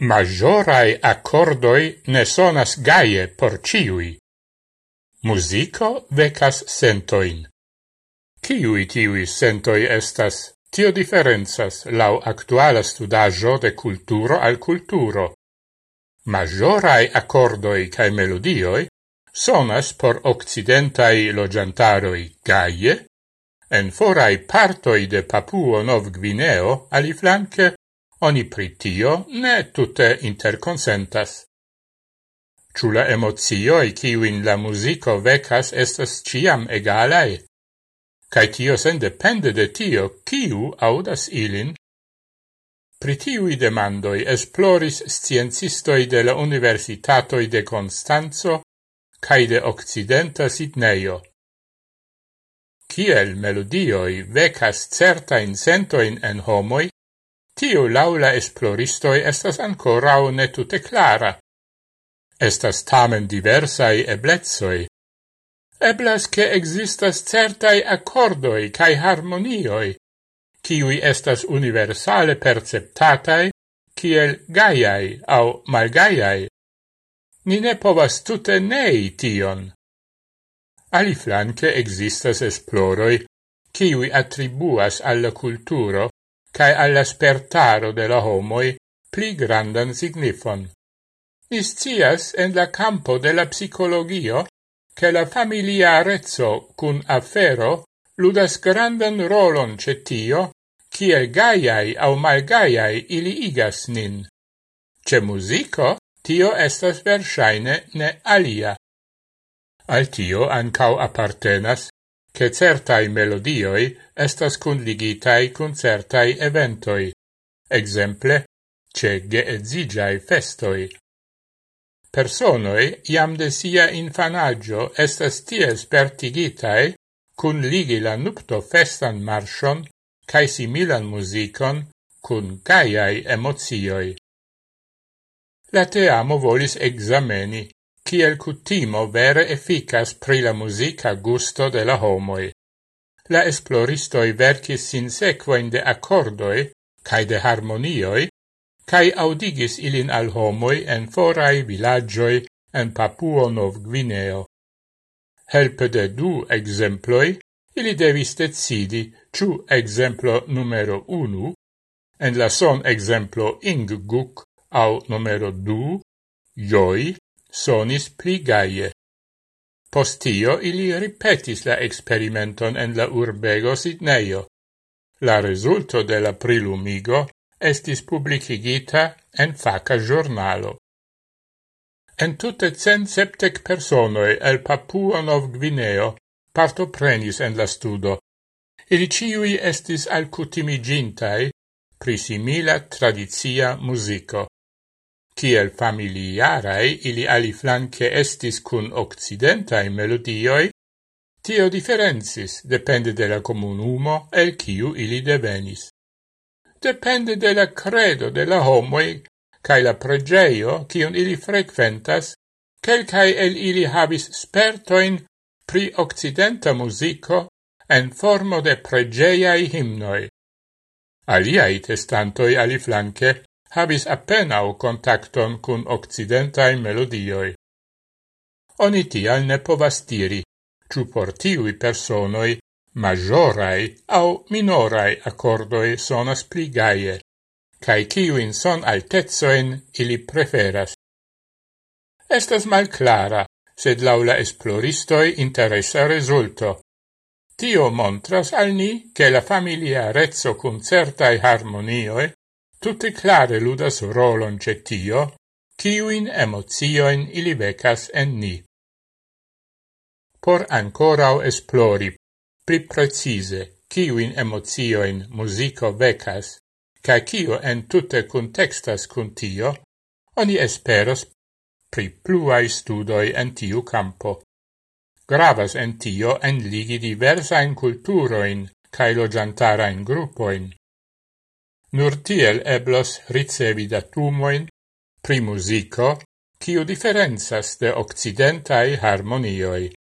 majorai accordoi ne sonas gaie por ciui. Musico vecas sentoin. Ciui tiui sentoi estas? Tio differenzas lau actuala studajo de culturo al culturo. Majorai accordoi cae melodioi sonas por occidentai logiantaroi gaie, en forai partoi de Papuo Nov Gvineo, aliflanque oni pritio ne tute interconsentas. Ču la emozioi ciuin la musico vecas estas ciam egalae, cae tio sendepende de tio kiu audas ilin, Pritiui demandoi esploris sciencistoi de la Universitatoi de Constanzo cae de Occidenta Sidneio. Ciel melodioi vecas certain sentoin en homoi, tiu laula esploristoi estas ancorau ne tute clara. Estas tamen diversai eblezoi. Eblas che existas certai accordoi cae harmonioi, kiui estas universale perceptatai kiel gaiai au malgaiai. Ni ne povas tute nei tion. Aliflanque existas esploroi, kiui attribuas alla culturo cae all'aspertaro de la homoi pli grandan signifon. Iscias en la campo de la psicologio che la familiarezzo cun affero ludas grandan rolon cetio, kiel gaiai au malgaiai ili igas nin. Ce musico, tio estas versaine ne alia. Al tio ancau appartenas che certai melodioi estas conligitai cun certai eventoi, exemple, ce geedzigiai festoi. Personoi iam de sia infanaggio estas ties pertigitai cun ligi la nupto festan marshon cae similan musicon cun caiai emozioi. La teamo volis exameni kiel cutimo vere efficas pri la musica gusto de la homoi. La esploristoi vercis sin sequoin de accordoi cae de harmonioi, cae audigis ilin al homoi en forai villagioi en Papuo Nov Gvineo. Helpe de du exemploi, ili devis decidi, ciu exemplo numero unu, en la son exemplo ingguk au numero du, joi, sonis pli gaie. Postio ili ripetis la experimenton en la urbego Sidneio. La resulto de la prilumigo estis publicigita en faca giornalo. En tutte cent septec personoi el Papua Nov Gvineo partoprenis en la studo. Ili ciui estis alcutimigintai pri simila tradizia musico. Kiel familiarai ili aliflanke estis cun occidentai melodioi, tio differencis depende de la comunumo el kiu ili devenis. Depende de la credo de la homoi cae la pregeio cion ili frequentas, quelcae el ili habis spertoin pri occidenta musico en formo de pregeiai himnoi. Aliai testantoi aliflanque habis apenau contacton cun occidentai melodioi. Oni tial ne povas diri, ciu por tiui personoi majorai au minorai accordoi sonas pli gaie, cae ciuin son altezoen ili preferas. Estas mal clara, sed laula esploristoi interessa resulto. Tio montras al ni che la familia rezzo cun certai harmonioe tutte clare ludas rolon cetio, ciuin emozioin ili vecas en ni. Por ancorau esplori, pli precise, ciuin emozioin musico vecas, ca cio en tutte contextas cun tio, oni esperos pri pluai studoi en tiu campo. Gravas en tio en ligi diversain culturoin cae logiantarain gruppoin, Nur tiel eblos ricevi datumoin pri musico, kiu diferenzas de occidentai harmonioi.